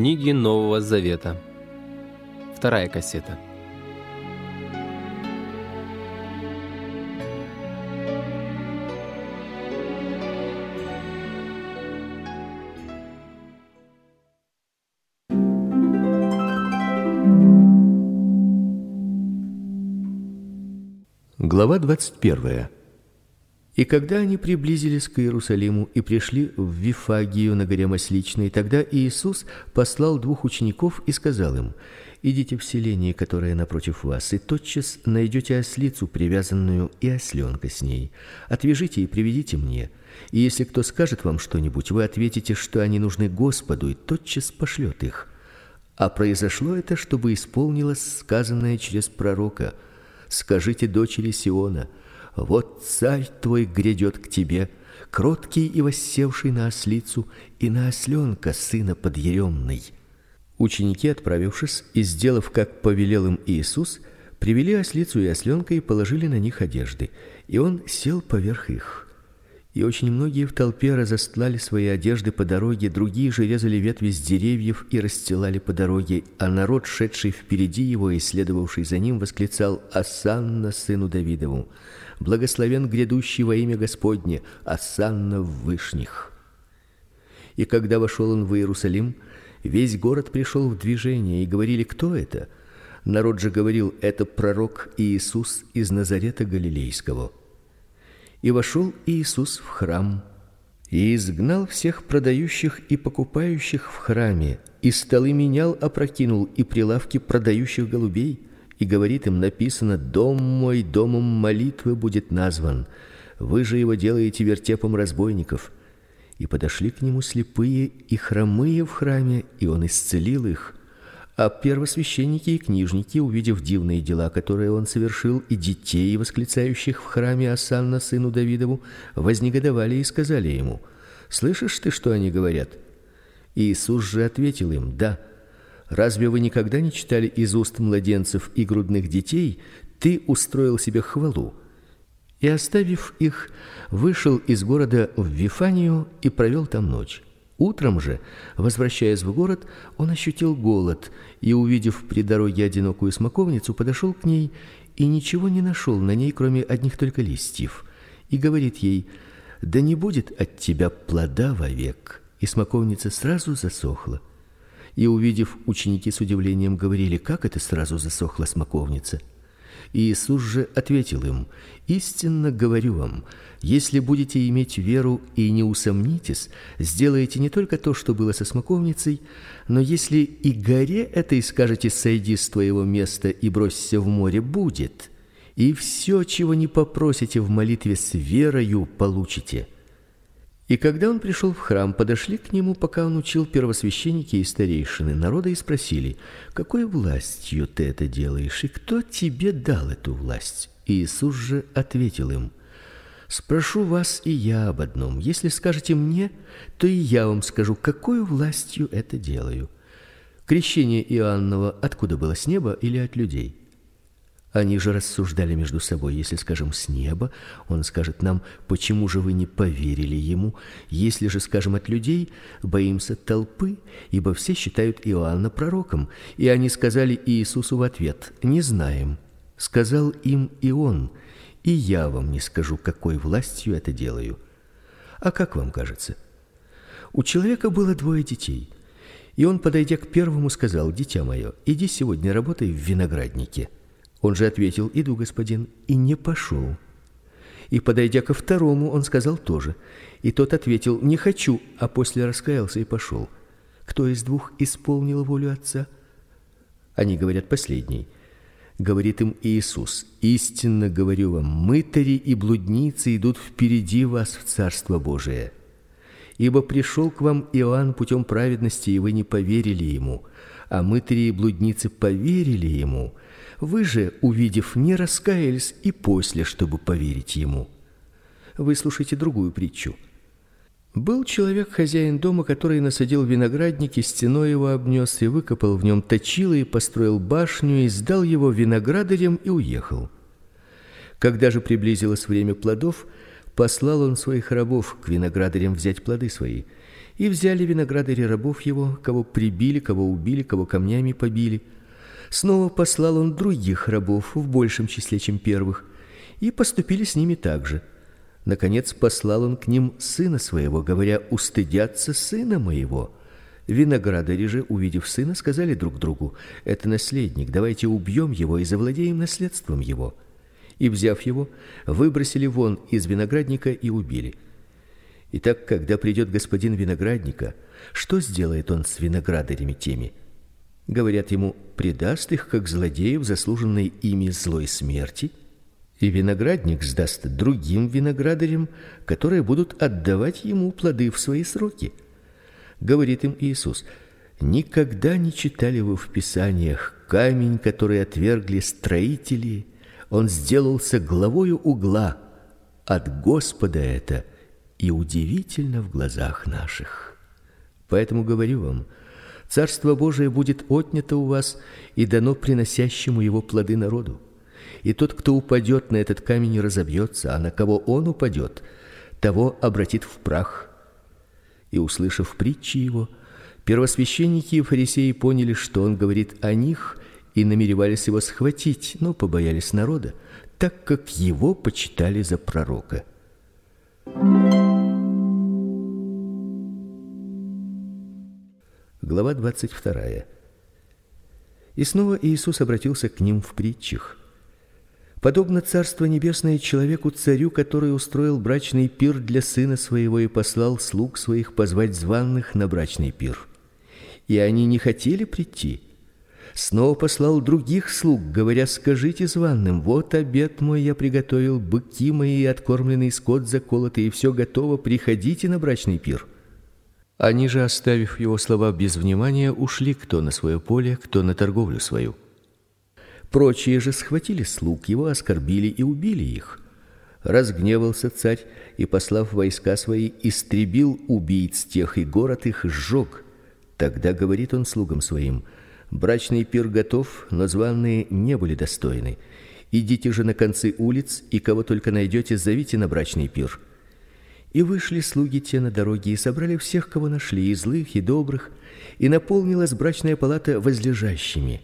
Книги Нового Завета. Вторая кассета. Глава 21. И когда они приблизились к Иерусалиму и пришли в Вифагию на горе Масличной, тогда Иисус послал двух учеников и сказал им: Идите в селение, которое напротив вас, и тотчас найдете ослицу привязанную и осленка с ней. Отвяжите и приведите мне. И если кто скажет вам что-нибудь, вы ответите, что они нужны Господу, и тотчас пошлет их. А произошло это, чтобы исполнилось сказанное через пророка: Скажите дочери Сиона: вот царь твой грядет к тебе, кроткий и воссевший на ослицу и на осленка сына подъеремный. Ученики, отправившись и сделав, как повелел им Иисус, привели ослицу и осленка и положили на них одежды, и он сел поверх их. И очень многие в толпе разостлали свои одежды по дороге, другие же резали ветви с деревьев и расстилали по дороге, а народ, шедший впереди его и следовавший за ним, восклицал: "Асанна сыну Давидову! Благословен грядущий во имя Господне, Асанна в вышних". И когда вошел он в Иерусалим, весь город пришел в движение, и говорили: "Кто это?" Народ же говорил: "Это пророк Иисус из Назарета галилейского". И вошел Иисус в храм и изгнал всех продающих и покупающих в храме, и столы менял, опрокинул и прилавки продающих голубей, и говорит им: написано: дом мой домом молитвы будет назван. Вы же его делаете вертепом разбойников. И подошли к нему слепые и хромые в храме, и он исцелил их. А первосвященники и книжники, увидев дивные дела, которые он совершил, и детей, восклицающих в храме Асанна сыну Давидову, вознегодовали и сказали ему: "Слышишь ты, что они говорят?" Иисус же ответил им: "Да. Разве вы никогда не читали из уст младенцев и грудных детей: ты устроил себе хвалу?" И оставив их, вышел из города в Вифанию и провел там ночь. Утром же, возвращаясь в город, он ощутил голод и, увидев при дороге одинокую смоковницу, подошел к ней и ничего не нашел на ней, кроме одних только листьев. И говорит ей: "Да не будет от тебя плода вовек". И смоковница сразу засохла. И увидев, ученики с удивлением говорили: "Как это сразу засохла смоковница?" Иисус же ответил им: Истинно говорю вам, если будете иметь веру и не усомнитесь, сделаете не только то, что было со смоковницей, но если и горе этой скажете: сойди с твоего места и бросься в море, будет. И все, чего не попросите в молитве с верою, получите. И когда он пришел в храм, подошли к нему, пока он учил первосвященники и старейшины народа и спросили: "Какой властью ты это делаешь, и кто тебе дал эту власть?" Иисус же ответил им: Спрошу вас и я об одном. Если скажете мне, то и я вам скажу, какой властью это делаю. Крещение Иоаннова откуда было с неба или от людей? Они же рассуждали между собой: если скажем с неба, он скажет нам: "Почему же вы не поверили ему?" Если же скажем от людей, боимся толпы, ибо все считают Иоанна пророком. И они сказали Иисусу в ответ: "Не знаем". Сказал им и он: "И я вам не скажу, какой властью это делаю". А как вам кажется? У человека было двое детей. И он, подойдя к первому, сказал: "Дитя мое, иди сегодня работай в винограднике". Он же ответил: "Иду, господин", и не пошел. И подойдя ко второму, он сказал тоже. И тот ответил: "Не хочу", а после раскаялся и пошел. Кто из двух исполнил волю отца? Они говорят последний. Говорит им Иисус: "Истинно говорю вам, мытари и блудницы идут впереди вас в Царство Божие. Ибо пришел к вам Иоанн путем праведности, и вы не поверили ему, а мытари и блудницы поверили ему". Вы же, увидев, не раскаялись и после, чтобы поверить ему. Выслушайте другую притчу. Был человек хозяин дома, который насадил виноградник и стеной его обнес и выкопал в нем точило и построил башню и сдал его виноградарям и уехал. Когда же приблизилось время плодов, послал он своих рабов к виноградарям взять плоды свои. И взяли виноградари рабов его, кого прибили, кого убили, кого камнями побили. Снова послал он других рабов в большем числе, чем первых, и поступили с ними также. Наконец послал он к ним сына своего, говоря: "Устыдятся сына моего". Виноградари же, увидев сына, сказали друг другу: "Это наследник, давайте убьем его и завладеем наследством его". И взяв его, выбросили вон из виноградника и убили. Итак, когда придет господин виноградника, что сделает он с виноградарями теми? Говорят ему: предаст их как злодеев, заслуженной ими злой смерти, и виноградник сдаст другим виноградарям, которые будут отдавать ему плоды в свои сроки. Говорит им Иисус: Никогда не читали вы в Писаниях камень, который отвергли строители, он сделался главою угла. От Господа это и удивительно в глазах наших. Поэтому говорю вам, Царство Божие будет отнято у вас и дано приносящему его плоды народу. И тот, кто упадет на этот камень, разобьется, а на кого он упадет, того обратит в прах. И услышав притчи его, первосвященники и фарисеи поняли, что он говорит о них, и намеревались его схватить, но побоялись народа, так как его почитали за пророка. Глава 22. И снова Иисус обратился к ним в притчах. Подобно царство небесное человеку царю, который устроил брачный пир для сына своего и послал слуг своих позвать званных на брачный пир. И они не хотели прийти. Снова послал других слуг, говоря: "Скажите званным: вот обед мой я приготовил, быки мои и скот заколотый, и все готово, приходите на брачный пир". Они же, оставив его слова без внимания, ушли кто на свое поле, кто на торговлю свою. Прочие же схватили слуг его, оскорбили и убили их. Разгневался царь и, послав войска свои, истребил убийц тех и город их сжег. Тогда говорит он слугам своим: брачный пир готов, но званые не были достойны. Идите же на концы улиц и кого только найдете, зовите на брачный пир. И вышли слуги те на дороге и собрали всех, кого нашли, и злых, и добрых, и наполнилась брачная палата возлежащими.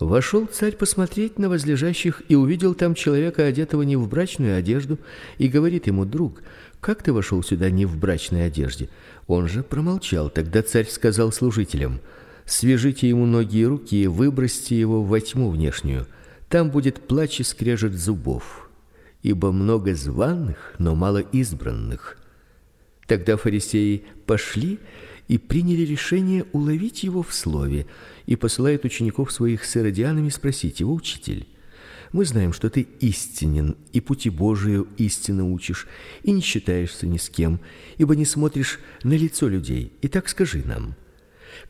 Вошел царь посмотреть на возлежащих и увидел там человека, одетого не в брачную одежду, и говорит ему: "Друг, как ты вошел сюда не в брачной одежде?" Он же промолчал. Тогда царь сказал служителям: "Свяжите ему ноги и руки и выбросьте его во тьму внешнюю. Там будет плач и скрежет зубов" ибо много званых, но мало избранных. Тогда фарисеи пошли и приняли решение уловить его в слове, и посылают учеников своих с иродианами спросить его: "Учитель, мы знаем, что ты истинен и пути Божию истинно учишь, и не считаешься ни с кем, ибо не смотришь на лицо людей. И так скажи нам: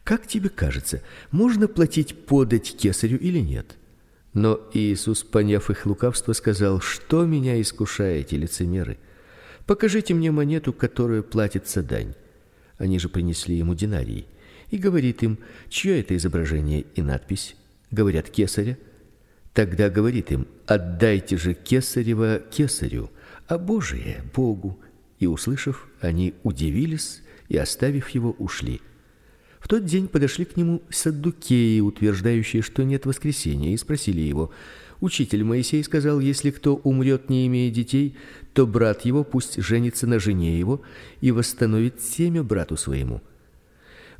как тебе кажется, можно платить подать кесарю или нет?" Но Иисус, поняв их лукавство, сказал: "Что меня искушаете, лицемеры? Покажите мне монету, которую платится дань". Они же принесли ему динарий. И говорит им: "Чье это изображение и надпись?" Говорят: "Кесаря". Тогда говорит им: "Отдайте же кесарево кесарю, а Божие Богу". И услышав, они удивились и оставив его, ушли. Тот день подошли к нему саддукеи, утверждающие, что нет воскресения, и спросили его: "Учитель Моисей сказал: если кто умрет, не имея детей, то брат его пусть женится на жене его и восстановит семя брату своему".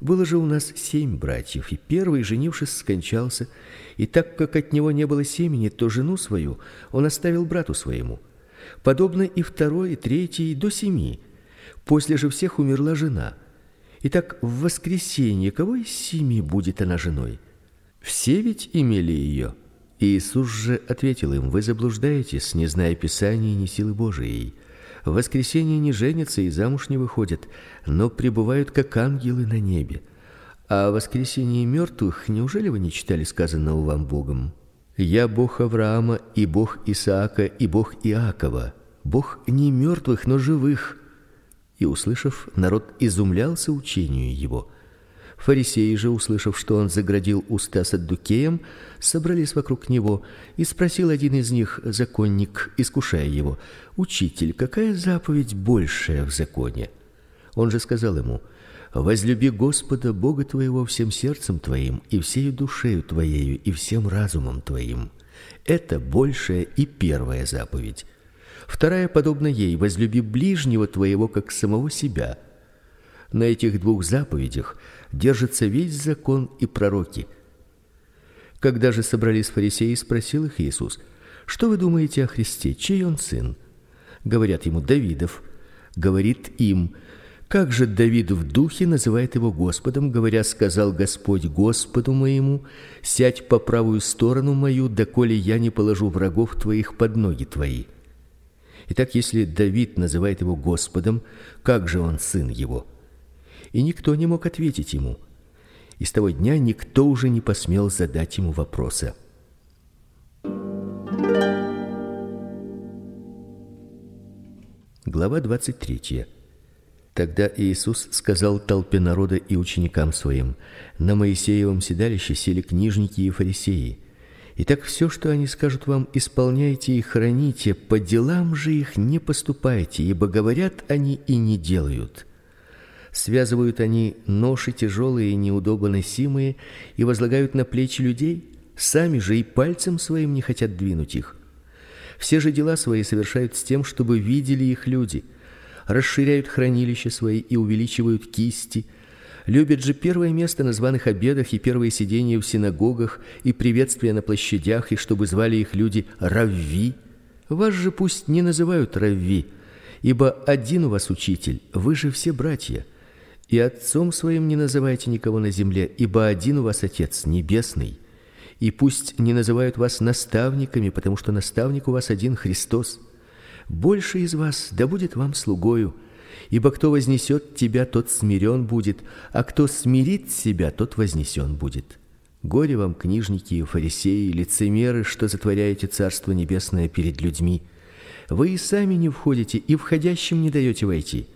Было же у нас семь братьев, и первый, женившись, скончался, и так как от него не было семени, то жену свою он оставил брату своему. Подобно и второй, и третий до семи. После же всех умерла жена. Итак, в воскресенье кого из семи будет она женой? Все ведь имели ее. Иисус же ответил им: Вы заблуждаетесь, не зная Писания ни силы Божией. В воскресенье не женятся и замуж не выходят, но пребывают как ангелы на небе. А в воскресенье мертвых неужели вы не читали сказанного вам Богом? Я Бог Авраама и Бог Исаака и Бог Иакова, Бог не мертвых, но живых. И услышав, народ изумлялся учению его. Фарисеи же, услышав, что он заградил уста саддукеям, собрались вокруг него, и спросил один из них, законник, искушая его: "Учитель, какая заповедь большая в законе?" Он же сказал ему: Возлюби Господа Бога твоего всем сердцем твоим и всей душею твоею и всем разумом твоим. Это большая и первая заповедь. Вторая подобна ей: возлюби ближнего твоего как самого себя. На этих двух заповедях держится весь закон и пророки. Когда же собрались фарисеи, спросил их Иисус: "Что вы думаете о Христе? Чей он сын?" Говорят ему: "Давидов". Говорит им: как же Давид в духе называет его Господом, говоря: сказал Господь Господу моему: сядь по правую сторону мою, доколе я не положу врагов твоих под ноги твои. Итак, если Давид называет его Господом, как же он сын его? И никто не мог ответить ему. И с того дня никто уже не посмел задать ему вопроса. Глава двадцать третья. Тогда Иисус сказал толпе народа и ученикам своим: На Моисеевом седалище сели книжники и фарисеи. Итак, все, что они скажут вам, исполняйте и храните, по делам же их не поступайте, ибо говорят они и не делают. Связывают они ноши тяжелые и неудобно носимые и возлагают на плечи людей, сами же и пальцем своим не хотят двинуть их. Все же дела свои совершают с тем, чтобы видели их люди расширяют хранилища свои и увеличивают кисти, любят же первое место на званых обедах и первые сидения в синагогах и приветствия на площадях, и чтобы звали их люди равви. Вас же пусть не называют равви, ибо один у вас учитель, вы же все братья. И отцом своим не называйте никого на земле, ибо один у вас Отец небесный. И пусть не называют вас наставниками, потому что наставник у вас один Христос. Больше из вас да будет вам слугою, ибо кто вознесет тебя, тот смирен будет, а кто смирит себя, тот вознесен будет. Горе вам, книжники и фарисеи, лицемеры, что затворяете царство небесное перед людьми. Вы и сами не входите, и входящим не даете войти.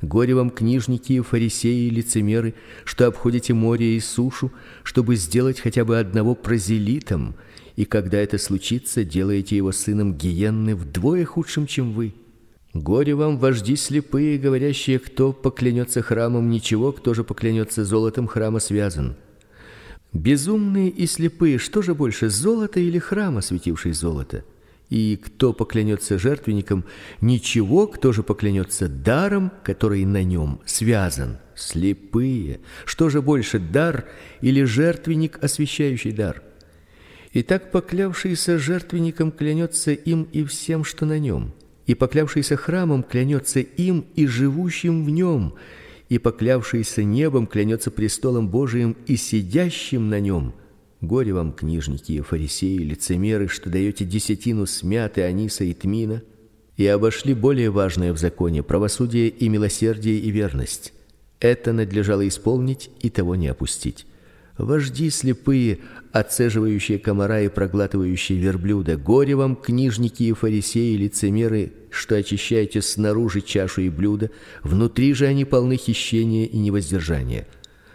Горе вам, книжники и фарисеи, лицемеры, что обходите море и сушу, чтобы сделать хотя бы одного прозелитом – и когда это случится, делаете его сыном гиенны вдвое худшим, чем вы. Горе вам, вожди слепые, говорящие, кто поклянется храмом ничего, кто же поклянется золотом храма связан. Безумные и слепые, что же больше, золото или храм, осветивший золото? И кто поклянется жертвенником ничего, кто же поклянется даром, который на нем связан? Слепые, что же больше, дар или жертвенник, освящающий дар? И так поклявшийся жертвенником клянется им и всем, что на нем, и поклявшийся храмом клянется им и живущим в нем, и поклявшийся небом клянется престолом Божиим и сидящим на нем. Горе вам, книжники и фарисеи, лицемеры, что даете десятину смяты аниса и тмина, и обошли более важное в законе правосудие и милосердие и верность. Это надлежало исполнить и того не опустить. Вожди слепые, отцеживающие комара и проглатывающие верблюда, горе вам, книжники и фарисеи, лицемеры, что очищаете снаружи чашу и блюдо, внутри же они полны хищения и невоздержания.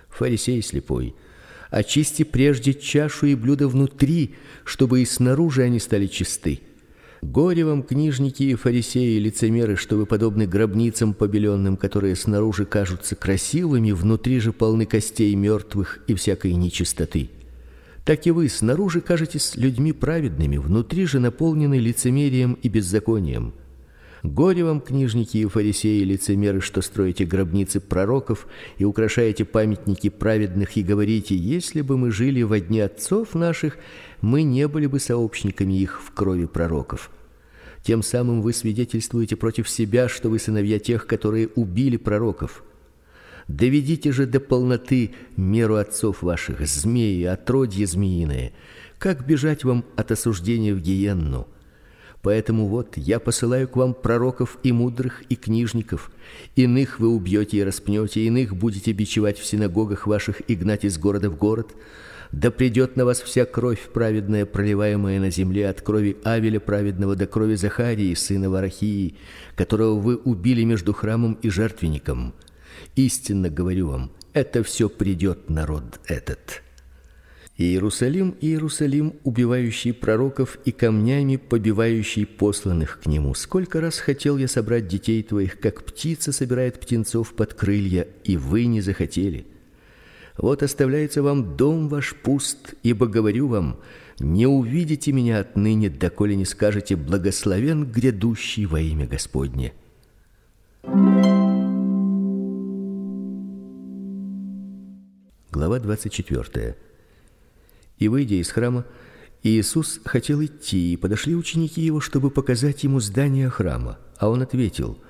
Фарисей слепой, очисти прежде чашу и блюдо внутри, чтобы и снаружи они стали чисты. Горе вам, книжники и фарисеи, лицемеры, что вы подобны гробницам побеленным, которые снаружи кажутся красивыми, внутри же полны костей мертвых и всякой нечистоты. Так и вы снаружи кажетесь людьми праведными, внутри же наполнены лицемерием и беззаконием. Горе вам, книжники и фарисеи, лицемеры, что строите гробницы пророков и украшаете памятники праведных и говорите: если бы мы жили во дни отцов наших, мы не были бы сообщниками их в крови пророков. Тем самым вы свидетельствуете против себя, что вы сыновья тех, которые убили пророков. Доведите же до полноты меру отцов ваших, змеи, отродье змеиное. Как бежать вам от осуждения в гиенну? Поэтому вот я посылаю к вам пророков и мудрых и книжников. Иных вы убьете и распнете, иных будете бичевать в синагогах ваших и гнать из города в город. Да придет на вас вся кровь праведная, проливаемая на земле от крови Авеля праведного до крови Захарии сына Варахии, которого вы убили между храмом и жертвенником. Истинно говорю вам, это все придет народ этот. Иерусалим, Иерусалим, убивающий пророков и камнями побивающий посланных к нему. Сколько раз хотел я собрать детей твоих, как птица собирает птенцов под крылья, и вы не захотели. Вот оставляется вам дом ваш пуст, ибо говорю вам: не увидите меня отныне, доколе не скажете: благословен грядущий во имя Господне. Глава 24. И выйдя из храма, Иисус хотел идти, и подошли ученики его, чтобы показать ему здание храма. А он ответил: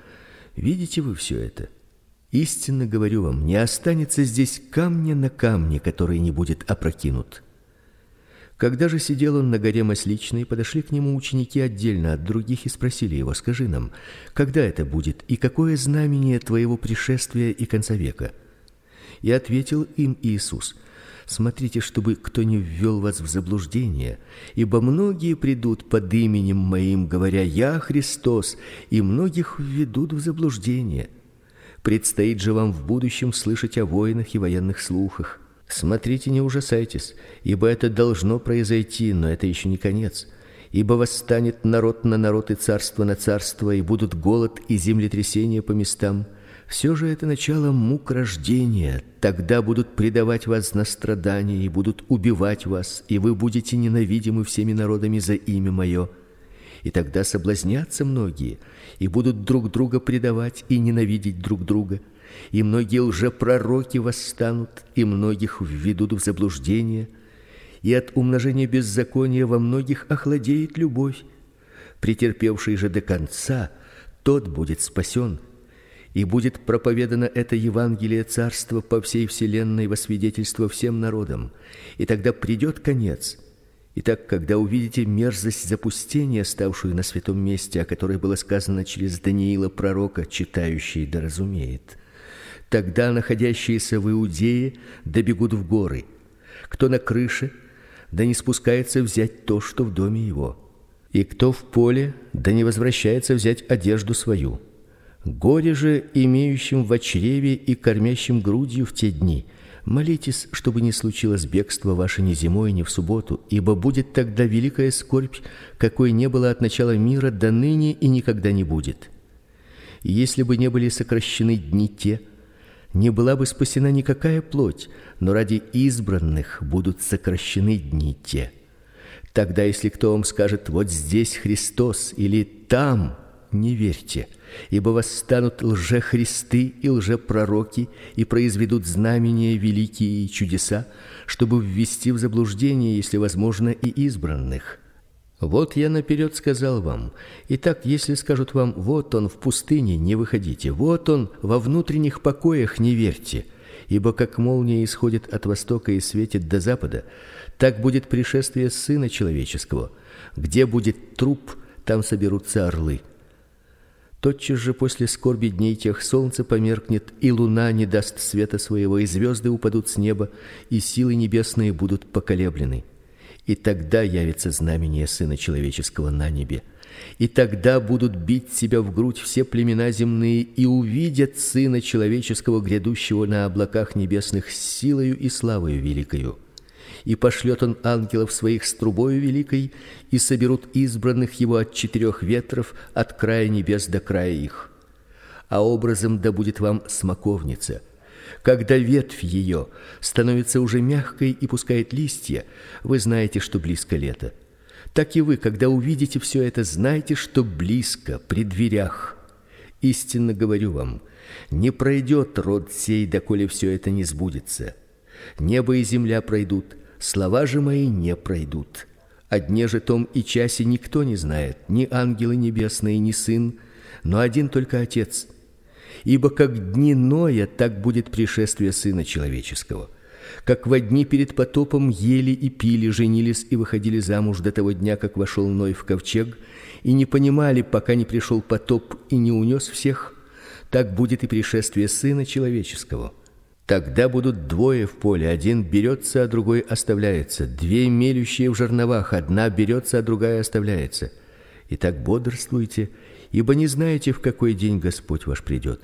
"Видите вы все это? Истинно говорю вам, не останется здесь камня на камне, который не будет опрокинут". Когда же сидел он на горе Масличной, подошли к нему ученики отдельно от других и спросили его: "Скажи нам, когда это будет и какое знамение твоего пришествия и конца века?" И ответил им Иисус: Смотрите, чтобы кто не ввел вас в заблуждение, ибо многие придут под именем моим, говоря: Я Христос, и многих введут в заблуждение. Предстоит же вам в будущем слышать о войнах и военных слухах. Смотрите, не ужасайтесь, ибо это должно произойти, но это еще не конец. Ибо восстанет народ на народ и царство на царство, и будут голод и землетрясения по местам все же это начало мук рождения. Тогда будут предавать вас на страдания и будут убивать вас, и вы будете ненавидимы всеми народами за имя мое. И тогда соблазнятся многие и будут друг друга предавать и ненавидеть друг друга. И многие лжепророки восстанут, и многих введут в заблуждение, и от умножения беззакония во многих охладеет любовь. Претерпевший же до конца, тот будет спасен и будет проповедано это Евангелие царства по всей вселенной во свидетельство всем народам. И тогда придет конец. Итак, когда увидите мерзость запустения, ставшую на святом месте, о которой было сказано через Даниила пророка, читающий да разумеет, тогда находящиеся в Иудее добегут в горы. Кто на крыше, да не спускается взять то, что в доме его. И кто в поле, да не возвращается взять одежду свою. Горе же имеющим в чреве и кормящим грудью в те дни. Молитесь, чтобы не случилось бегство ваше ни зимой, ни в субботу, ибо будет тогда великая скорбь, какой не было от начала мира до ныне и никогда не будет. Если бы не были сокращены дни те, не была бы спасена никакая плоть, но ради избранных будут сокращены дни те. Тогда если кто вам скажет: "Вот здесь Христос" или "там", не верьте ибо восстанут лжехристы и лжепророки и произведут знамения великие и чудеса, чтобы ввести в заблуждение, если возможно, и избранных. Вот я наперед сказал вам. Итак, если скажут вам: вот он в пустыне, не выходите. Вот он во внутренних покоях, не верьте. Ибо как молния исходит от востока и светит до запада, так будет пришествие сына человеческого. Где будет труп, там соберутся орлы. Тотчас же после скорби дней тех солнце померкнет, и луна не даст света своего, и звезды упадут с неба, и силы небесные будут поколеблены. И тогда явится знамение сына человеческого на небе. И тогда будут бить себя в грудь все племена земные и увидят сына человеческого грядущего на облаках небесных с силою и славою великою и пошлет он ангелов своих с трубою великой, и соберут избранных его от четырех ветров, от края небес до края их. А образом да будет вам смоковница. Когда ветвь ее становится уже мягкой и пускает листья, вы знаете, что близко лето. Так и вы, когда увидите все это, знайте, что близко, при дверях. Истинно говорю вам, не пройдет род сей, доколе все это не сбудется. Небо и земля пройдут, слова же мои не пройдут. О же том и часе никто не знает, ни ангелы небесные, ни сын, но один только Отец. Ибо как дни Ноя, так будет пришествие сына человеческого. Как во дни перед потопом ели и пили, женились и выходили замуж до того дня, как вошел Ной в ковчег, и не понимали, пока не пришел потоп и не унес всех, так будет и пришествие сына человеческого. Тогда будут двое в поле, один берется, а другой оставляется, две мелющие в жерновах, одна берется, а другая оставляется. Итак, бодрствуйте, ибо не знаете, в какой день Господь ваш придет.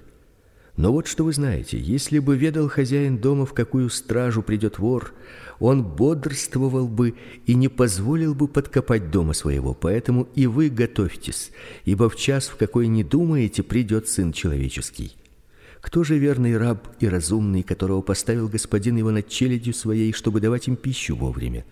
Но вот что вы знаете, если бы ведал хозяин дома, в какую стражу придет вор, он бодрствовал бы и не позволил бы подкопать дома своего. Поэтому и вы готовьтесь, ибо в час, в какой не думаете, придет сын человеческий. Кто же верный раб и разумный, которого поставил господин его над челядью своей, чтобы давать им пищу вовремя?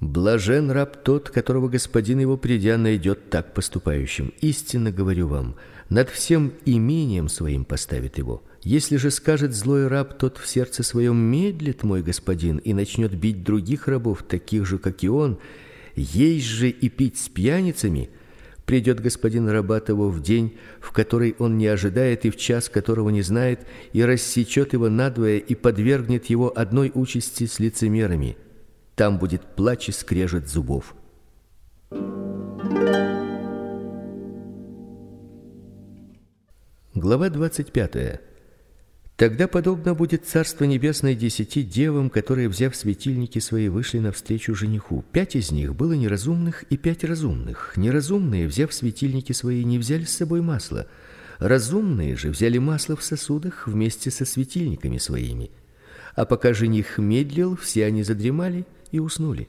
Блажен раб тот, которого господин его придя найдет так поступающим. Истинно говорю вам, над всем имением своим поставит его. Если же скажет злой раб, тот в сердце своем медлит мой господин и начнет бить других рабов, таких же, как и он, есть же и пить с пьяницами, придет господин раба того в день, в который он не ожидает и в час, которого не знает, и рассечет его надвое и подвергнет его одной участи с лицемерами. Там будет плач и скрежет зубов. Глава двадцать пятая. Тогда подобно будет царство небесное десяти девам, которые, взяв светильники свои, вышли навстречу жениху. Пять из них было неразумных и пять разумных. Неразумные, взяв светильники свои, не взяли с собой масла. Разумные же взяли масло в сосудах вместе со светильниками своими. А пока жених медлил, все они задремали и уснули.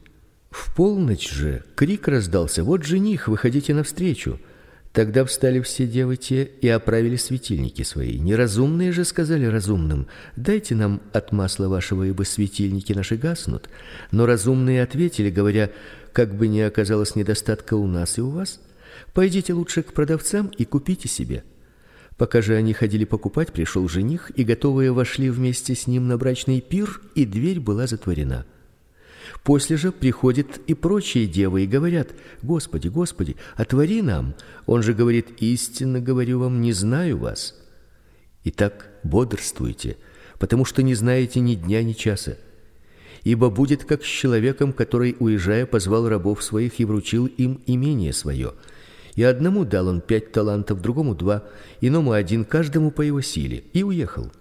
В полночь же крик раздался: "Вот жених, выходите навстречу!" Тогда встали все девы те и оправили светильники свои. Неразумные же сказали разумным: "Дайте нам от масла вашего, ибо светильники наши гаснут". Но разумные ответили, говоря: "Как бы ни оказалось недостатка у нас и у вас, пойдите лучше к продавцам и купите себе". Пока же они ходили покупать, пришел жених, и готовые вошли вместе с ним на брачный пир, и дверь была затворена. После же приходят и прочие девы и говорят: "Господи, Господи, отвори нам". Он же говорит: "Истинно говорю вам, не знаю вас". Итак, бодрствуйте, потому что не знаете ни дня, ни часа. Ибо будет как с человеком, который уезжая позвал рабов своих и вручил им имение свое. И одному дал он пять талантов, другому два, иному один, каждому по его силе, и уехал.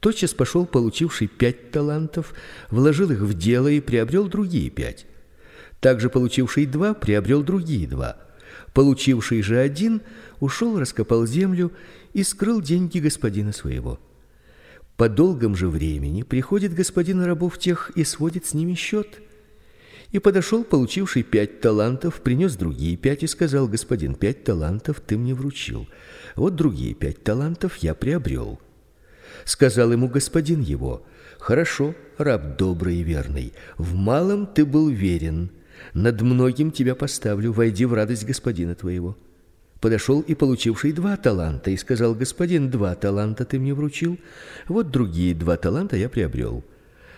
Тотчас пошел получивший пять талантов, вложил их в дело и приобрел другие пять. Также получивший два приобрел другие два. Получивший же один ушел, раскопал землю и скрыл деньги господина своего. По долгом же времени приходит господин рабов тех и сводит с ними счет. И подошел получивший пять талантов, принес другие пять и сказал: "Господин, пять талантов ты мне вручил. Вот другие пять талантов я приобрел. Сказал ему господин его: "Хорошо, раб добрый и верный. В малом ты был верен, над многим тебя поставлю. Войди в радость господина твоего". Подошел и получивший два таланта и сказал: "Господин, два таланта ты мне вручил, вот другие два таланта я приобрел.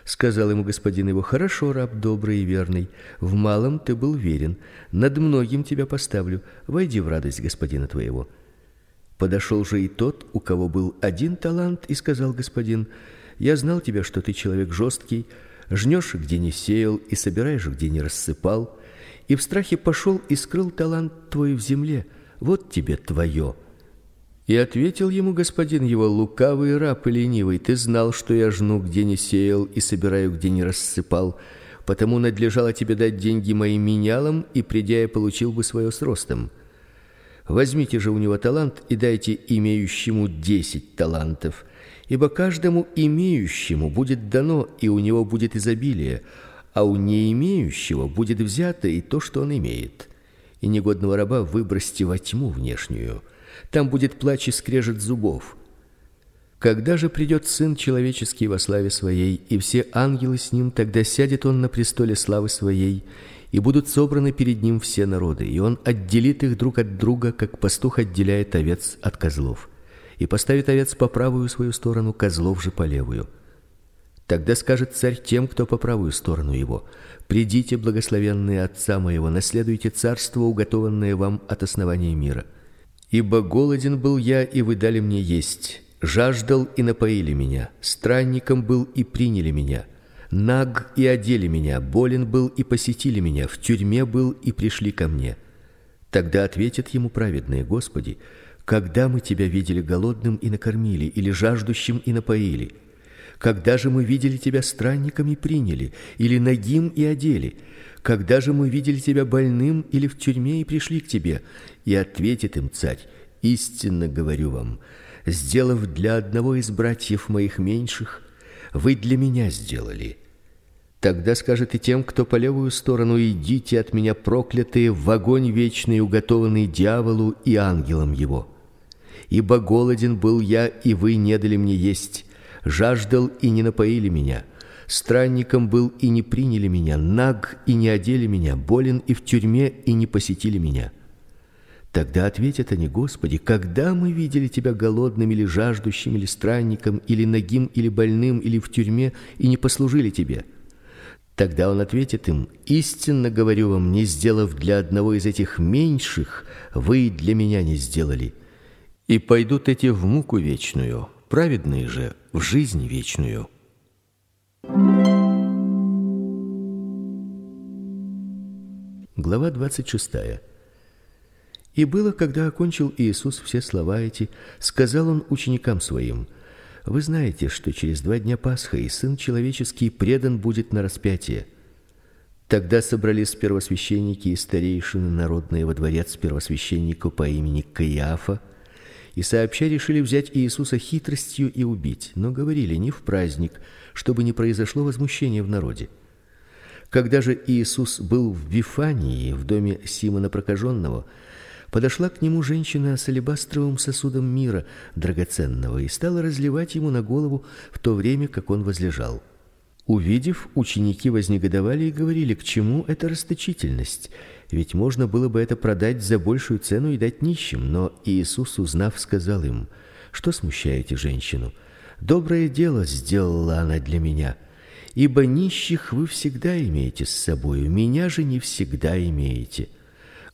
Сказал ему господин его: "Хорошо, раб добрый и верный. В малом ты был верен, над многим тебя поставлю. Войди в радость господина твоего". Подошел же и тот, у кого был один талант, и сказал господин: "Я знал тебя, что ты человек жесткий, жнешь, где не сеял, и собираешь, где не рассыпал, и в страхе пошел и скрыл талант твой в земле. Вот тебе твое». И ответил ему господин его: "Лукавый раб и ленивый, ты знал, что я жну, где не сеял, и собираю, где не рассыпал, потому надлежало тебе дать деньги моим менялам, и придя я получил бы свое с ростом". Возьмите же у него талант и дайте имеющему десять талантов, ибо каждому имеющему будет дано, и у него будет изобилие, а у не имеющего будет взято и то, что он имеет. И негодного раба выбросьте во тьму внешнюю. Там будет плач и скрежет зубов. Когда же придет сын человеческий во славе своей, и все ангелы с ним, тогда сядет он на престоле славы своей, и будут собраны перед ним все народы, и он отделит их друг от друга, как пастух отделяет овец от козлов, и поставит овец по правую свою сторону, козлов же по левую. Тогда скажет царь тем, кто по правую сторону его: "Придите, благословенные отца моего, наследуйте царство, уготованное вам от основания мира. Ибо голоден был я, и вы дали мне есть, жаждал и напоили меня, странником был и приняли меня" Наг и одели меня, болен был и посетили меня, в тюрьме был и пришли ко мне. Тогда ответят ему праведные: Господи, когда мы тебя видели голодным и накормили, или жаждущим и напоили? Когда же мы видели тебя странником и приняли, или нагим и одели? Когда же мы видели тебя больным или в тюрьме и пришли к тебе? И ответит им царь: Истинно говорю вам, сделав для одного из братьев моих меньших, вы для меня сделали. Тогда скажет и тем, кто по левую сторону: идите от меня, проклятые, в огонь вечный, уготованный дьяволу и ангелам его. Ибо голоден был я, и вы не дали мне есть, жаждал и не напоили меня, странником был и не приняли меня, наг и не одели меня, болен и в тюрьме и не посетили меня. Тогда ответят они: Господи, когда мы видели тебя голодным или жаждущим или странником или нагим или больным или в тюрьме и не послужили тебе? Тогда он ответит им: Истинно говорю вам, не сделав для одного из этих меньших, вы для меня не сделали. И пойдут эти в муку вечную, праведные же в жизнь вечную. Глава двадцать шестая. И было, когда окончил Иисус все слова эти, сказал он ученикам своим: Вы знаете, что через два дня Пасха и сын человеческий предан будет на распятие. Тогда собрались первосвященники и старейшины народные во дворец первосвященника по имени Каиафа, и сообща решили взять Иисуса хитростью и убить, но говорили не в праздник, чтобы не произошло возмущения в народе. Когда же Иисус был в Вифании, в доме Симона прокаженного, Подошла к нему женщина с алебастровым сосудом мира драгоценного и стала разливать ему на голову в то время, как он возлежал. Увидев, ученики вознегодовали и говорили: "К чему эта расточительность? Ведь можно было бы это продать за большую цену и дать нищим". Но Иисус, узнав, сказал им: "Что смущаете женщину? Доброе дело сделала она для меня. Ибо нищих вы всегда имеете с собою, меня же не всегда имеете".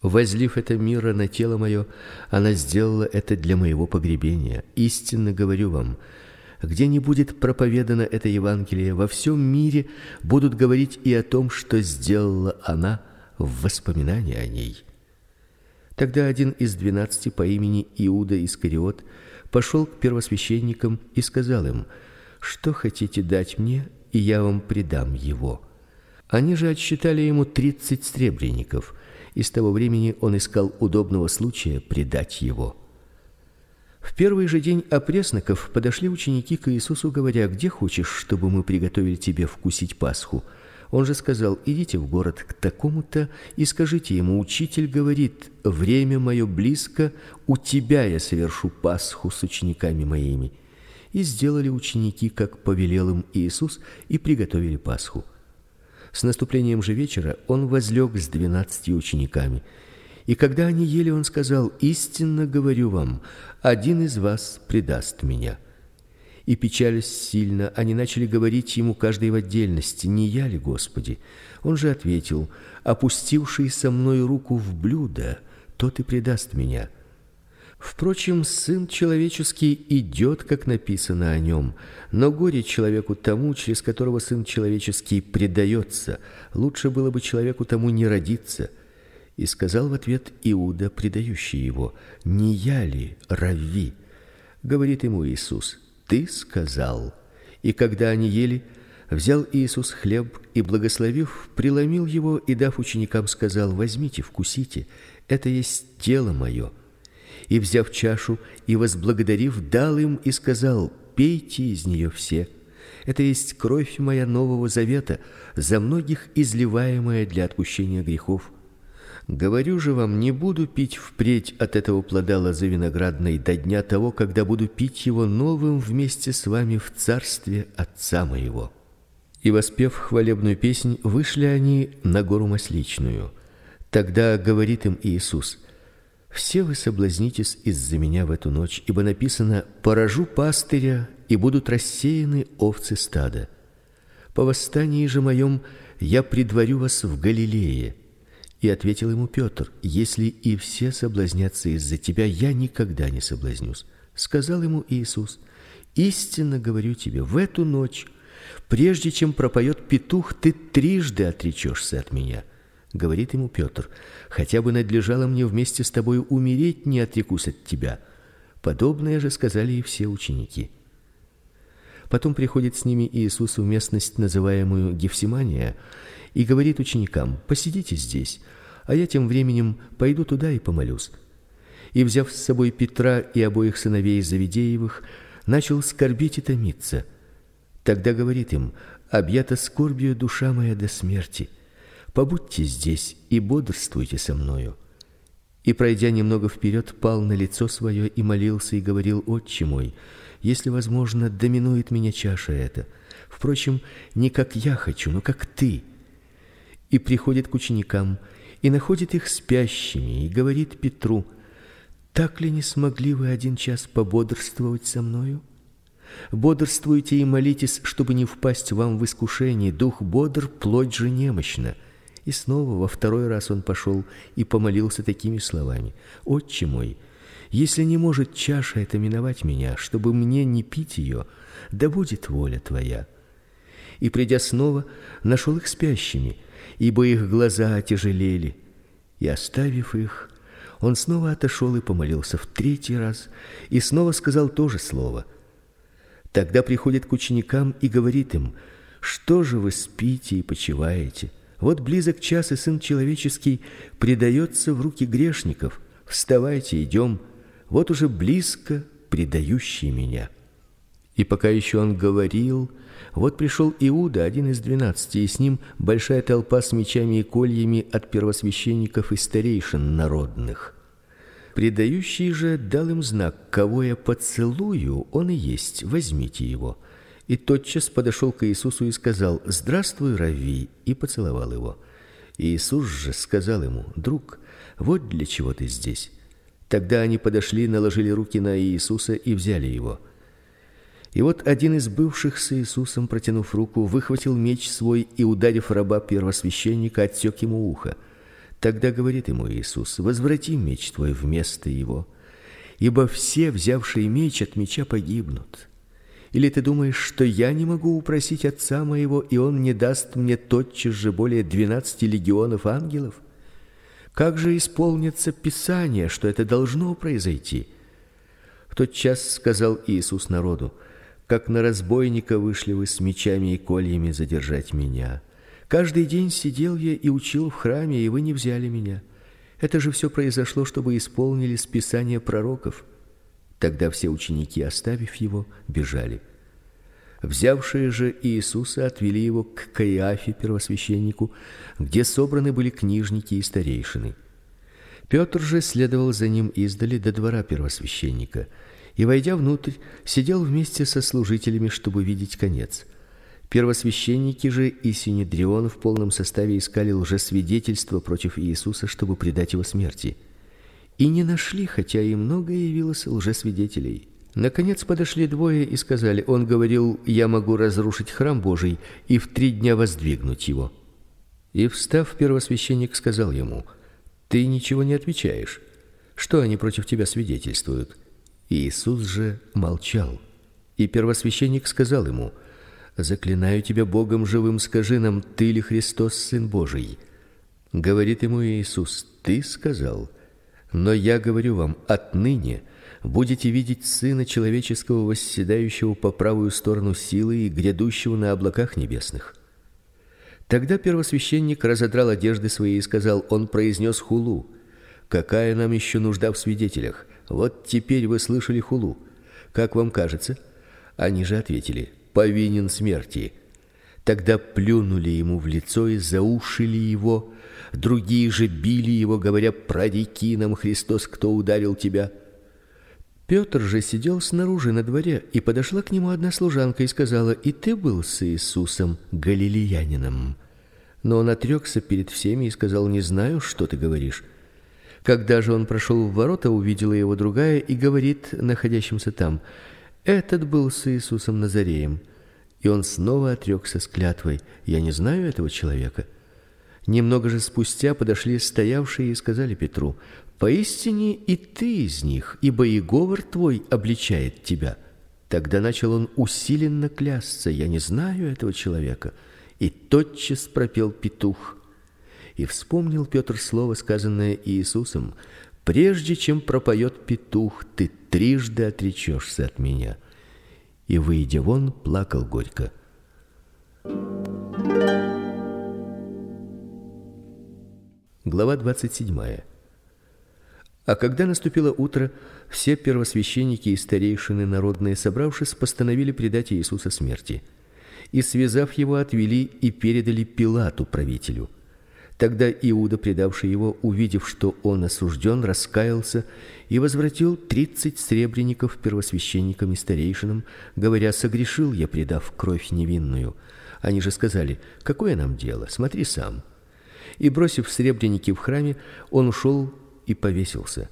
Возлив это мира на тело мое, она сделала это для моего погребения. Истинно говорю вам, где не будет проповедано это Евангелие, во всем мире будут говорить и о том, что сделала она в воспоминание о ней. Тогда один из двенадцати по имени Иуда Искариот пошел к первосвященникам и сказал им: "Что хотите дать мне, и я вам предам его?" Они же отсчитали ему тридцать сребреников и с того времени он искал удобного случая предать его. В первый же день опресноков подошли ученики к Иисусу, говоря: "Где хочешь, чтобы мы приготовили тебе вкусить Пасху?" Он же сказал: "Идите в город к такому-то и скажите ему: учитель говорит: время мое близко, у тебя я совершу Пасху с учениками моими". И сделали ученики, как повелел им Иисус, и приготовили Пасху. С наступлением же вечера он возлег с двенадцатью учениками. И когда они ели, он сказал: "Истинно говорю вам, один из вас предаст меня". И печались сильно, они начали говорить ему каждый в отдельности: "Не я ли, Господи?" Он же ответил: "Опустивший со мной руку в блюдо, тот и предаст меня". Впрочем, сын человеческий идет, как написано о нем, но горе человеку тому, через которого сын человеческий предается. Лучше было бы человеку тому не родиться. И сказал в ответ Иуда, предающий его: "Не я ли, Равви?" Говорит ему Иисус: "Ты сказал". И когда они ели, взял Иисус хлеб и благословив, преломил его и дав ученикам, сказал: "Возьмите, вкусите, это есть тело мое" и взяв чашу и возблагодарив, дал им и сказал: "Пейте из нее все. Это есть кровь моя нового завета, за многих изливаемая для отпущения грехов. Говорю же вам, не буду пить впредь от этого плода лозы виноградной до дня того, когда буду пить его новым вместе с вами в царстве Отца моего". И воспев хвалебную песнь, вышли они на гору Масличную. Тогда говорит им Иисус: все вы соблазнитесь из-за меня в эту ночь, ибо написано: поражу пастыря, и будут рассеяны овцы стада. По восстании же моем я предварю вас в Галилее. И ответил ему Петр: Если и все соблазнятся из-за тебя, я никогда не соблазнюсь. Сказал ему Иисус: Истинно говорю тебе, в эту ночь, прежде чем пропоет петух, ты трижды отречешься от меня говорит ему Петр: хотя бы надлежало мне вместе с тобой умереть, не отрекусь от тебя. Подобное же сказали и все ученики. Потом приходит с ними Иисус в местность, называемую Гефсимания, и говорит ученикам: "Посидите здесь, а я тем временем пойду туда и помолюсь". и взяв с собой Петра и обоих сыновей Завидеевых, начал скорбеть и томиться. Тогда говорит им: "Объята скорбью душа моя до смерти. Побудьте здесь и бодрствуйте со мною". И пройдя немного вперед, пал на лицо свое и молился и говорил: "Отче мой, если возможно, доминует меня чаша эта. Впрочем, не как я хочу, но как ты". И приходит к ученикам и находит их спящими и говорит Петру: "Так ли не смогли вы один час пободрствовать со мною? Бодрствуйте и молитесь, чтобы не впасть вам в искушение. Дух бодр, плоть же немощна". И снова во второй раз он пошел и помолился такими словами: "Отче мой, если не может чаша эта миновать меня, чтобы мне не пить ее, да будет воля твоя". И придя снова, нашел их спящими, ибо их глаза отяжелели. И оставив их, он снова отошел и помолился в третий раз, и снова сказал то же слово. Тогда приходит к ученикам и говорит им: "Что же вы спите и почиваете? Вот близок час, и сын человеческий предается в руки грешников. Вставайте, идем. Вот уже близко предающий меня. И пока еще он говорил, вот пришел Иуда, один из двенадцати, и с ним большая толпа с мечами и кольями от первосвященников и старейшин народных. Предающий же дал им знак: кого я поцелую, он и есть. Возьмите его. И тотчас подошел к Иисусу и сказал: "Здравствуй, Рави", и поцеловал его. Иисус же сказал ему: "Друг, вот для чего ты здесь". Тогда они подошли, наложили руки на Иисуса и взяли его. И вот один из бывших с Иисусом, протянув руку, выхватил меч свой и ударив раба первосвященника, отсек ему ухо. Тогда говорит ему Иисус: "Возврати меч твой вместо его, ибо все, взявшие меч от меча, погибнут". Или ты думаешь, что я не могу упросить отца моего, и он не даст мне тотчас же более двенадцати легионов ангелов? Как же исполнится писание, что это должно произойти? В тот час сказал Иисус народу: как на разбойника вышли вы с мечами и кольями задержать меня. Каждый день сидел я и учил в храме, и вы не взяли меня. Это же все произошло, чтобы исполнились писания пророков. Тогда все ученики, оставив его, бежали. Взявшие же Иисуса отвели его к Каиафе первосвященнику, где собраны были книжники и старейшины. Петр же следовал за ним издали до двора первосвященника, и войдя внутрь, сидел вместе со служителями, чтобы видеть конец. Первосвященники же и синедрион в полном составе искали лжесвидетельства против Иисуса, чтобы предать его смерти и не нашли, хотя и много явилось лжесвидетелей. Наконец подошли двое и сказали: "Он говорил: я могу разрушить храм Божий и в три дня воздвигнуть его". И встав, первосвященник сказал ему: "Ты ничего не отвечаешь. Что они против тебя свидетельствуют?" Иисус же молчал. И первосвященник сказал ему: "Заклинаю тебя Богом живым, скажи нам, ты ли Христос, сын Божий?" Говорит ему Иисус: "Ты сказал: но я говорю вам, отныне будете видеть сына человеческого восседающего по правую сторону силы и грядущего на облаках небесных. Тогда первосвященник разодрал одежды свои и сказал: "Он произнес хулу. Какая нам еще нужда в свидетелях? Вот теперь вы слышали хулу. Как вам кажется?" Они же ответили: "Повинен смерти". Тогда плюнули ему в лицо и заушили его другие же били его, говоря: "Прореки нам, Христос, кто ударил тебя?" Петр же сидел снаружи на дворе, и подошла к нему одна служанка и сказала: "И ты был с Иисусом галилеянином?" Но он отрекся перед всеми и сказал: "Не знаю, что ты говоришь". Когда же он прошел в ворота, увидела его другая и говорит находящимся там: "Этот был с Иисусом Назареем". И он снова отрекся с клятвой: "Я не знаю этого человека". Немного же спустя подошли стоявшие и сказали Петру: "Поистине и ты из них, ибо и говор твой обличает тебя". Тогда начал он усиленно клясться: "Я не знаю этого человека". И тотчас пропел петух. И вспомнил Петр слово, сказанное Иисусом: "Прежде чем пропоет петух, ты трижды отречешься от меня". И выйдя вон, плакал горько. Глава 27. А когда наступило утро, все первосвященники и старейшины народные, собравшись, постановили предать Иисуса смерти. И связав его, отвели и передали Пилату правителю. Тогда Иуда, предавший его, увидев, что он осужден, раскаялся и возвратил тридцать сребреников первосвященникам и старейшинам, говоря: "Согрешил я, предав кровь невинную". Они же сказали: "Какое нам дело? Смотри сам". И бросив сребреники в храме, он ушел и повесился.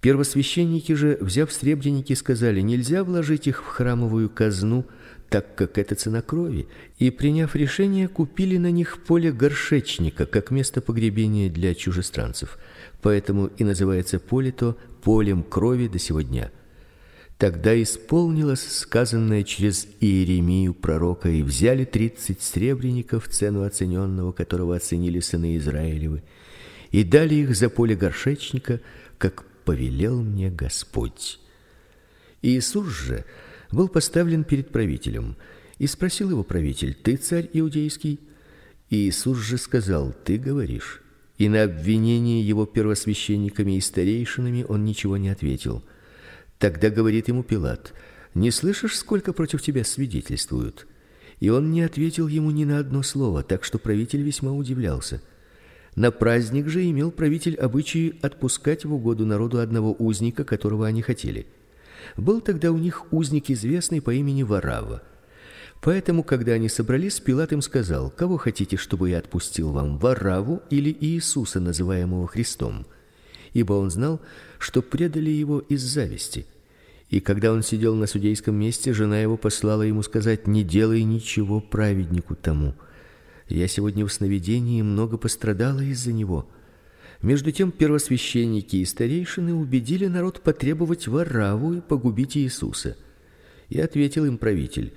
Первосвященники же, взяв сребреники, сказали: "Нельзя вложить их в храмовую казну, так как это цена крови". И приняв решение, купили на них поле горшечника, как место погребения для чужестранцев. Поэтому и называется поле то полем крови до сего дня. Тогда исполнилось сказанное через Иеремию пророка, и взяли тридцать сребреников, цену оцененного, которого оценили сыны Израилевы, и дали их за поле горшечника, как повелел мне Господь. Иисус же был поставлен перед правителем, и спросил его правитель: "Ты царь иудейский?" Иисус же сказал: "Ты говоришь" и на обвинение его первосвященниками и старейшинами он ничего не ответил. Тогда говорит ему Пилат: "Не слышишь, сколько против тебя свидетельствуют?" И он не ответил ему ни на одно слово, так что правитель весьма удивлялся. На праздник же имел правитель обычай отпускать в угоду народу одного узника, которого они хотели. Был тогда у них узник известный по имени Варава. Поэтому, когда они собрались, Пилат им сказал: "Кого хотите, чтобы я отпустил вам, Вараву или Иисуса, называемого Христом?" Ибо он знал, что предали его из зависти. И когда он сидел на судейском месте, жена его послала ему сказать: "Не делай ничего праведнику тому. Я сегодня в сновидении много пострадала из-за него". Между тем первосвященники и старейшины убедили народ потребовать Вараву и погубить Иисуса. И ответил им правитель: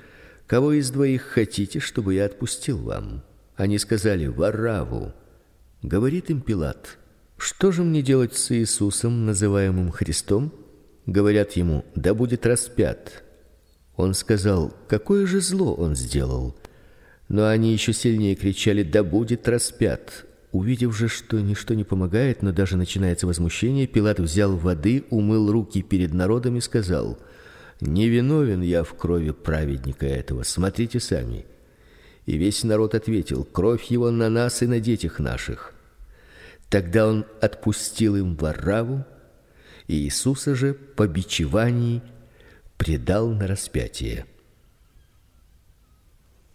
Кого из двоих хотите, чтобы я отпустил вам? Они сказали: Вараву. Говорит им Пилат: Что же мне делать с Иисусом, называемым Христом? Говорят ему: Да будет распят. Он сказал: Какое же зло он сделал? Но они еще сильнее кричали: Да будет распят. Увидев же, что ничто не помогает, но даже начинается возмущение, Пилат взял воды, умыл руки перед народом и сказал: не виновен я в крови праведника этого, смотрите сами. И весь народ ответил: кровь его на нас и на детях наших. Тогда он отпустил им Вараву, и Иисуса же по бичевании предал на распятие.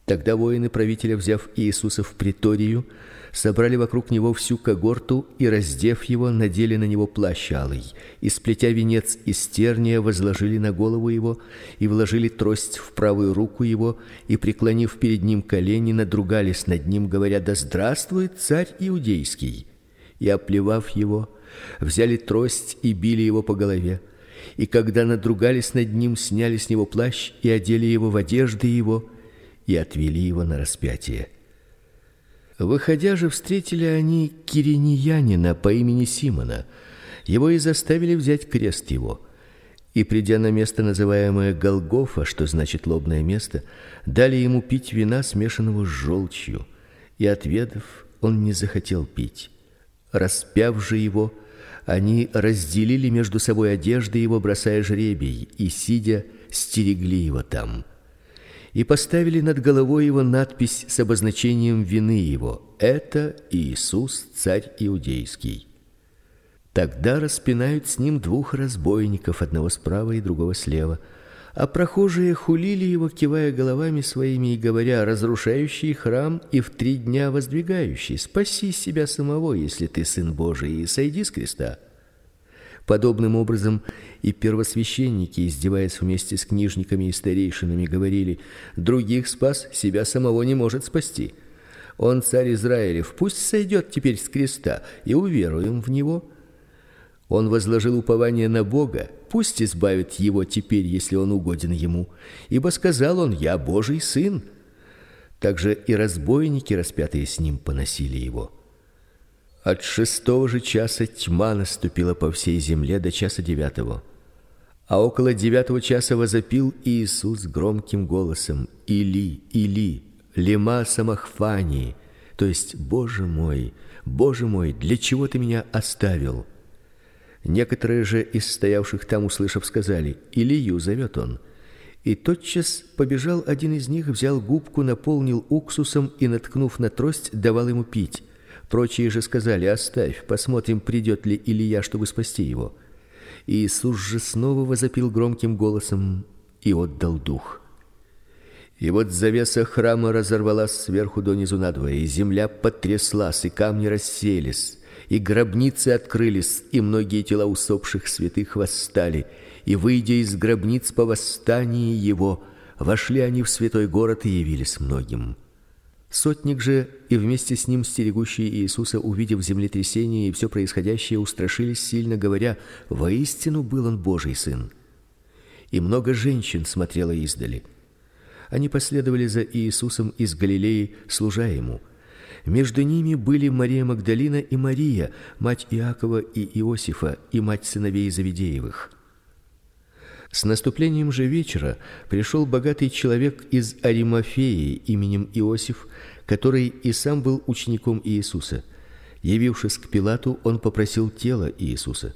Тогда воины правителя, взяв Иисуса в приторию, собрали вокруг него всю когорту и раздев его, надели на него плащ алый, и сплетя венец из терния, возложили на голову его и вложили трость в правую руку его и преклонив перед ним колени, надругались над ним, говоря: "Да здравствует царь иудейский!" И оплевав его, взяли трость и били его по голове. И когда надругались над ним, сняли с него плащ и одели его в одежды его и отвели его на распятие. Выходя же встретили они киринеянина по имени Симона. Его и заставили взять крест его. И придя на место, называемое Голгофа, что значит лобное место, дали ему пить вина, смешанного с желчью, и отведав, он не захотел пить. Распяв же его, они разделили между собой одежды его, бросая жребий, и сидя стерегли его там и поставили над головой его надпись с обозначением вины его: это Иисус, царь иудейский. Тогда распинают с ним двух разбойников, одного справа и другого слева. А прохожие хулили его, кивая головами своими и говоря: разрушающий храм и в три дня воздвигающий, спаси себя самого, если ты сын Божий, и сойди с креста. Подобным образом и первосвященники, издеваясь вместе с книжниками и старейшинами, говорили: других спас, себя самого не может спасти. Он царь Израилев, пусть сойдет теперь с креста, и уверуем в него. Он возложил упование на Бога, пусть избавит его теперь, если он угоден ему, ибо сказал он: я Божий сын. Также и разбойники, распятые с ним, поносили его. От шестого же часа тьма наступила по всей земле до часа девятого. А около девятого часа возопил Иисус громким голосом: "Или, Или, лема самахфани", то есть: "Боже мой, Боже мой, для чего ты меня оставил?" Некоторые же из стоявших там, услышав, сказали: "Илию зовет он". И тотчас побежал один из них, взял губку, наполнил уксусом и наткнув на трость, давал ему пить. Прочие же сказали: "Оставь, посмотрим, придет ли Илия, чтобы спасти его". И Иисус же снова возопил громким голосом и отдал дух. И вот завеса храма разорвалась сверху донизу надвое, и земля потряслась, и камни расселись, и гробницы открылись, и многие тела усопших святых восстали, и выйдя из гробниц по восстании его, вошли они в святой город и явились многим. Сотник же и вместе с ним стерегущие Иисуса, увидев землетрясение и все происходящее, устрашились сильно, говоря: "Воистину был он Божий сын". И много женщин смотрело издали. Они последовали за Иисусом из Галилеи, служа ему. Между ними были Мария Магдалина и Мария, мать Иакова и Иосифа, и мать сыновей Завидеевых. С наступлением же вечера пришел богатый человек из Аримафеи именем Иосиф, который и сам был учеником Иисуса. Явившись к Пилату, он попросил тело Иисуса.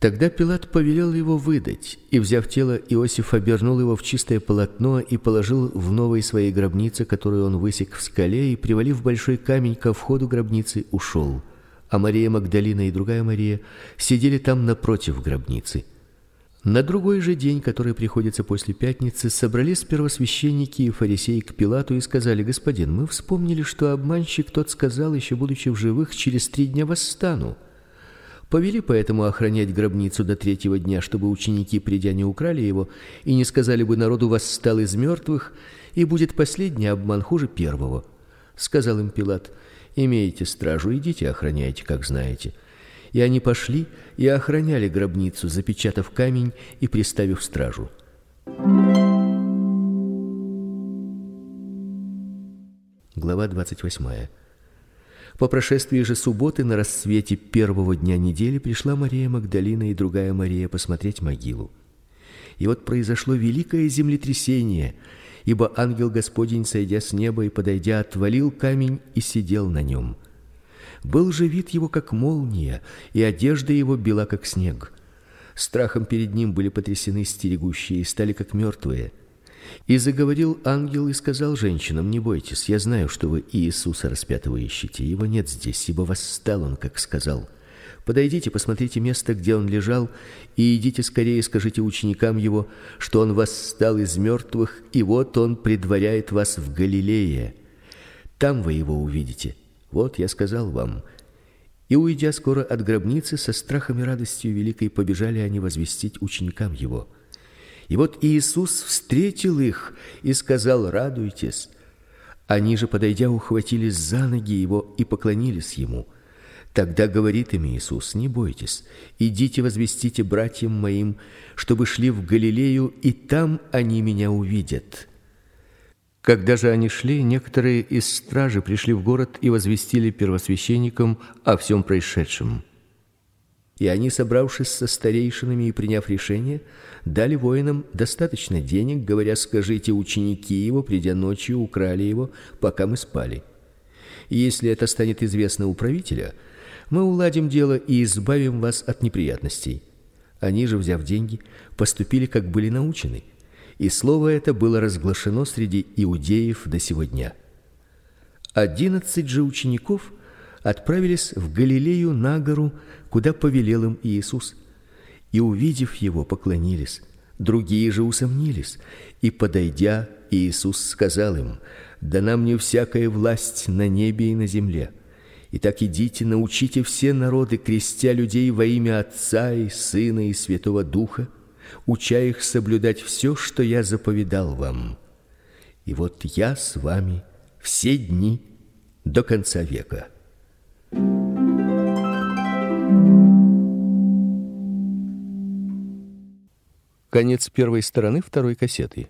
Тогда Пилат повелел его выдать, и взяв тело, Иосиф обернул его в чистое полотно и положил в новой своей гробнице, которую он высек в скале, и привалив большой камень ко входу гробницы, ушел. А Мария Магдалина и другая Мария сидели там напротив гробницы. На другой же день, который приходится после пятницы, собрались первосвященники и фарисеи к Пилату и сказали: "Господин, мы вспомнили, что обманщик тот сказал, еще будучи в живых, через три дня восстану. Повели поэтому охранять гробницу до третьего дня, чтобы ученики, придя, не украли его и не сказали бы народу: восстал из мертвых, и будет последний обман хуже первого. Сказал им Пилат: имейте стражу, идите охраняйте, как знаете. И они пошли и охраняли гробницу, запечатав камень и приставив стражу. Глава двадцать восьмая. По прошествии же субботы на рассвете первого дня недели пришла Мария Магдалина и другая Мария посмотреть могилу. И вот произошло великое землетрясение, ибо ангел Господень, сойдя с неба и подойдя, отвалил камень и сидел на нем. Был же вид его как молния, и одежда его бела как снег. Страхом перед ним были потрясены стерегущие и стали как мертвые. И заговорил ангел и сказал женщинам: "Не бойтесь, я знаю, что вы Иисуса распятого ищете. Его нет здесь, ибо восстал он, как сказал. Подойдите, посмотрите место, где он лежал, и идите скорее, скажите ученикам его, что он восстал из мертвых, и вот он предваряет вас в Галилее. Там вы его увидите. Вот я сказал вам". И уйдя скоро от гробницы, со страхом и радостью великой побежали они возвестить ученикам его. И вот Иисус встретил их и сказал: "Радуйтесь". Они же, подойдя, ухватились за ноги его и поклонились ему. Тогда говорит им Иисус: "Не бойтесь, идите возвестите братьям моим, чтобы шли в Галилею, и там они меня увидят". Когда же они шли, некоторые из стражи пришли в город и возвестили первосвященникам о всем происшедшем. И они, собравшись со старейшинами и приняв решение, дали воинам достаточно денег, говоря: "Скажите, ученики его, придя ночью, украли его, пока мы спали. И если это станет известно у мы уладим дело и избавим вас от неприятностей". Они же, взяв деньги, поступили, как были научены. И слово это было разглашено среди иудеев до сего дня. Одиннадцать же учеников отправились в Галилею на гору, куда повелел им Иисус. И увидев его, поклонились. Другие же усомнились, и подойдя, Иисус сказал им: "Да нам не всякая власть на небе и на земле. Итак, идите, научите все народы, крестя людей во имя Отца и Сына и Святого Духа, уча их соблюдать все, что я заповедал вам. И вот я с вами все дни до конца века". Конец первой стороны второй кассеты.